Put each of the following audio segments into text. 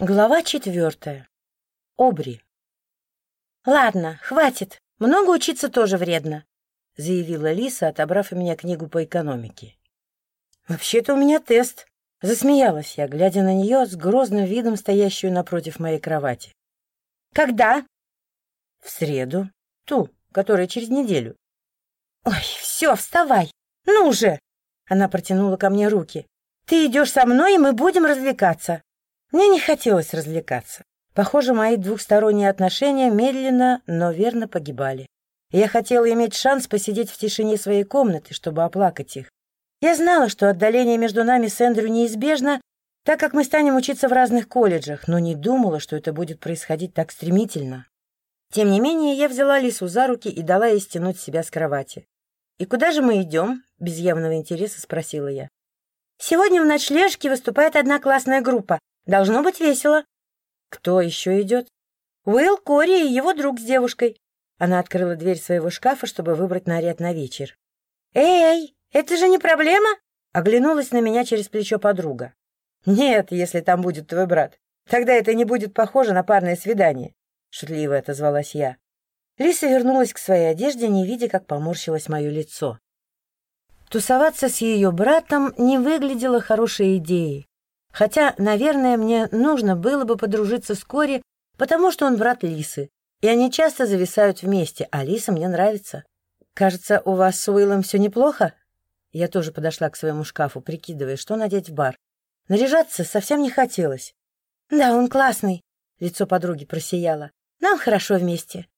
Глава четвертая. Обри. «Ладно, хватит. Много учиться тоже вредно», — заявила Лиса, отобрав у меня книгу по экономике. «Вообще-то у меня тест», — засмеялась я, глядя на нее с грозным видом, стоящую напротив моей кровати. «Когда?» «В среду. Ту, которая через неделю». «Ой, все, вставай! Ну же!» Она протянула ко мне руки. «Ты идешь со мной, и мы будем развлекаться». Мне не хотелось развлекаться. Похоже, мои двухсторонние отношения медленно, но верно погибали. я хотела иметь шанс посидеть в тишине своей комнаты, чтобы оплакать их. Я знала, что отдаление между нами с Эндрю неизбежно, так как мы станем учиться в разных колледжах, но не думала, что это будет происходить так стремительно. Тем не менее, я взяла Лису за руки и дала ей стянуть себя с кровати. «И куда же мы идем?» — без явного интереса спросила я. «Сегодня в ночлежке выступает одна классная группа. Должно быть весело. Кто еще идет? Уилл Кори и его друг с девушкой. Она открыла дверь своего шкафа, чтобы выбрать наряд на вечер. «Эй, это же не проблема?» Оглянулась на меня через плечо подруга. «Нет, если там будет твой брат. Тогда это не будет похоже на парное свидание», — шутливо отозвалась я. Лиса вернулась к своей одежде, не видя, как поморщилось мое лицо. Тусоваться с ее братом не выглядело хорошей идеей. Хотя, наверное, мне нужно было бы подружиться с Кори, потому что он брат Лисы, и они часто зависают вместе, а Лиса мне нравится. Кажется, у вас с Уиллом все неплохо? Я тоже подошла к своему шкафу, прикидывая, что надеть в бар. Наряжаться совсем не хотелось. Да, он классный. Лицо подруги просияло. Нам хорошо вместе.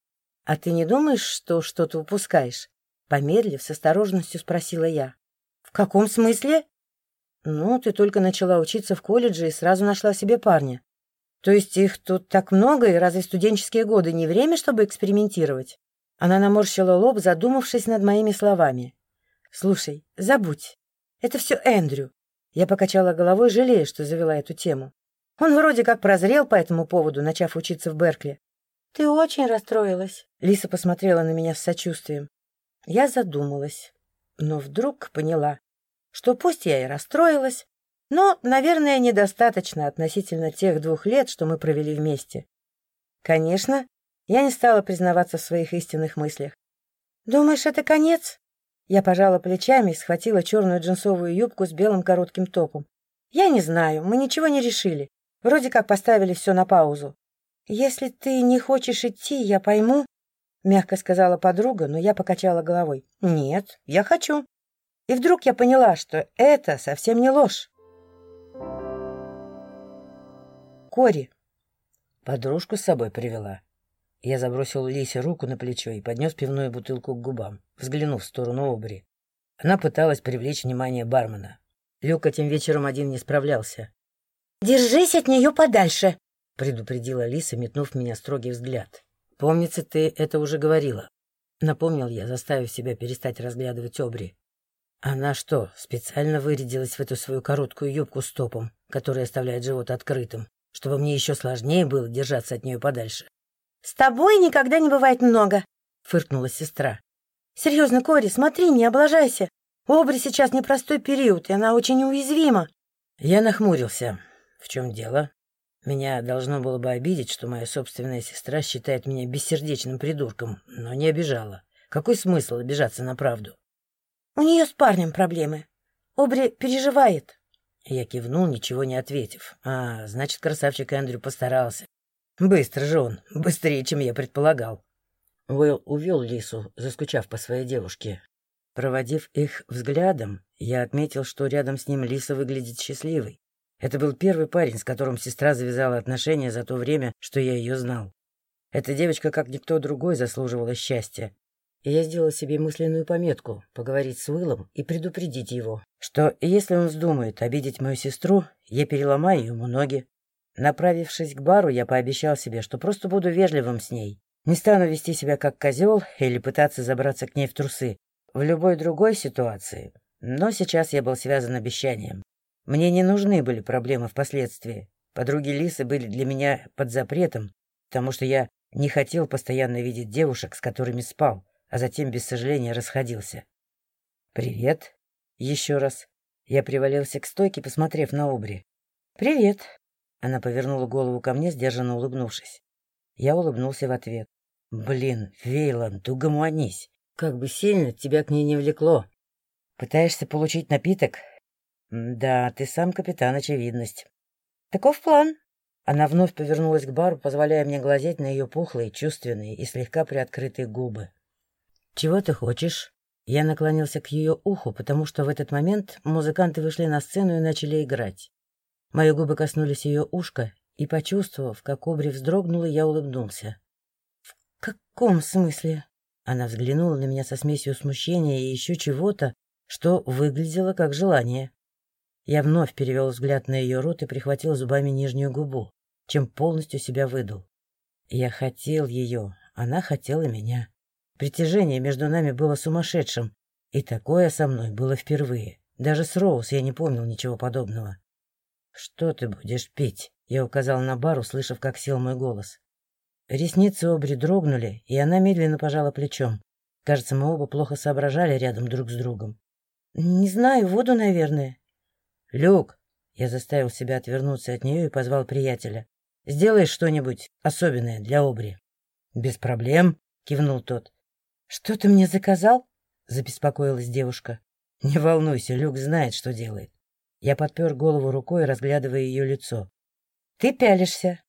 А ты не думаешь, что что-то упускаешь? Помедлив, с осторожностью спросила я. В каком смысле? «Ну, ты только начала учиться в колледже и сразу нашла себе парня. То есть их тут так много, и разве студенческие годы не время, чтобы экспериментировать?» Она наморщила лоб, задумавшись над моими словами. «Слушай, забудь. Это все Эндрю». Я покачала головой, жалея, что завела эту тему. Он вроде как прозрел по этому поводу, начав учиться в Беркли. «Ты очень расстроилась», — Лиса посмотрела на меня с сочувствием. Я задумалась, но вдруг поняла, что пусть я и расстроилась, но, наверное, недостаточно относительно тех двух лет, что мы провели вместе. Конечно, я не стала признаваться в своих истинных мыслях. «Думаешь, это конец?» Я пожала плечами и схватила черную джинсовую юбку с белым коротким топом. «Я не знаю, мы ничего не решили. Вроде как поставили все на паузу. Если ты не хочешь идти, я пойму», — мягко сказала подруга, но я покачала головой. «Нет, я хочу». И вдруг я поняла, что это совсем не ложь. Кори. Подружку с собой привела. Я забросил Лисе руку на плечо и поднес пивную бутылку к губам, взглянув в сторону Обри. Она пыталась привлечь внимание бармена. Люк этим вечером один не справлялся. «Держись от нее подальше!» — предупредила Лиса, метнув меня строгий взгляд. «Помнится, ты это уже говорила», — напомнил я, заставив себя перестать разглядывать Обри. Она что, специально вырядилась в эту свою короткую юбку с топом, которая оставляет живот открытым, чтобы мне еще сложнее было держаться от нее подальше? — С тобой никогда не бывает много, — фыркнула сестра. — Серьезно, Кори, смотри, не облажайся. У Обри сейчас непростой период, и она очень уязвима. Я нахмурился. В чем дело? Меня должно было бы обидеть, что моя собственная сестра считает меня бессердечным придурком, но не обижала. Какой смысл обижаться на правду? У нее с парнем проблемы. Обри переживает. Я кивнул, ничего не ответив. А, значит, красавчик Эндрю постарался. Быстро же он, быстрее, чем я предполагал. Уэлл увел Лису, заскучав по своей девушке. Проводив их взглядом, я отметил, что рядом с ним Лиса выглядит счастливой. Это был первый парень, с которым сестра завязала отношения за то время, что я ее знал. Эта девочка, как никто другой, заслуживала счастья, я сделал себе мысленную пометку поговорить с Уиллом и предупредить его, что если он вздумает обидеть мою сестру, я переломаю ему ноги. Направившись к бару, я пообещал себе, что просто буду вежливым с ней. Не стану вести себя как козел или пытаться забраться к ней в трусы. В любой другой ситуации. Но сейчас я был связан обещанием. Мне не нужны были проблемы впоследствии. Подруги Лисы были для меня под запретом, потому что я не хотел постоянно видеть девушек, с которыми спал а затем без сожаления расходился. «Привет!» Еще раз. Я привалился к стойке, посмотрев на Обри. «Привет!» Она повернула голову ко мне, сдержанно улыбнувшись. Я улыбнулся в ответ. «Блин, Вейланд, угомонись. Как бы сильно тебя к ней не влекло. Пытаешься получить напиток? Да, ты сам капитан очевидность. Таков план. Она вновь повернулась к бару, позволяя мне глазеть на ее пухлые, чувственные и слегка приоткрытые губы. «Чего ты хочешь?» Я наклонился к ее уху, потому что в этот момент музыканты вышли на сцену и начали играть. Мои губы коснулись ее ушка, и, почувствовав, как обри вздрогнула, я улыбнулся. «В каком смысле?» Она взглянула на меня со смесью смущения и еще чего-то, что выглядело как желание. Я вновь перевел взгляд на ее рот и прихватил зубами нижнюю губу, чем полностью себя выдул. Я хотел ее, она хотела меня. Притяжение между нами было сумасшедшим, и такое со мной было впервые. Даже с Роуз я не помнил ничего подобного. — Что ты будешь пить? — я указал на бар, услышав, как сел мой голос. Ресницы Обри дрогнули, и она медленно пожала плечом. Кажется, мы оба плохо соображали рядом друг с другом. — Не знаю, воду, наверное. — Люк! Я заставил себя отвернуться от нее и позвал приятеля. — Сделаешь что-нибудь особенное для Обри? — Без проблем, — кивнул тот. — Что ты мне заказал? — забеспокоилась девушка. — Не волнуйся, Люк знает, что делает. Я подпер голову рукой, разглядывая ее лицо. — Ты пялишься,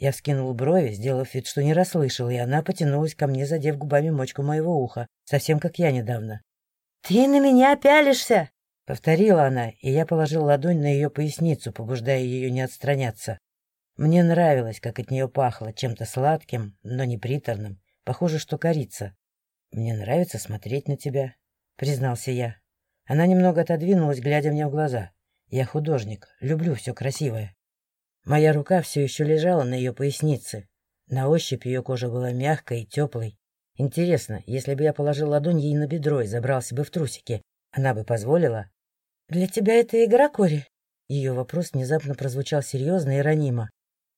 я вскинул брови, сделав вид, что не расслышал, и она потянулась ко мне, задев губами мочку моего уха, совсем как я недавно. — Ты на меня пялишься! — повторила она, и я положил ладонь на ее поясницу, побуждая ее не отстраняться. Мне нравилось, как от нее пахло, чем-то сладким, но не приторным. Похоже, что корица. — Мне нравится смотреть на тебя, — признался я. Она немного отодвинулась, глядя мне в глаза. Я художник, люблю все красивое. Моя рука все еще лежала на ее пояснице. На ощупь ее кожа была мягкой и теплой. Интересно, если бы я положил ладонь ей на бедро и забрался бы в трусики, она бы позволила? — Для тебя это игра, Кори? Ее вопрос внезапно прозвучал серьезно и ранимо.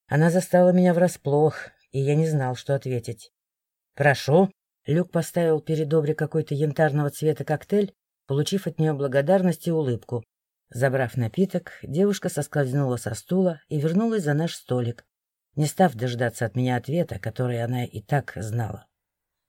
Она застала меня врасплох, и я не знал, что ответить. — Прошу. Люк поставил перед Добри какой-то янтарного цвета коктейль, получив от нее благодарность и улыбку, Забрав напиток, девушка соскользнула со стула и вернулась за наш столик, не став дождаться от меня ответа, который она и так знала.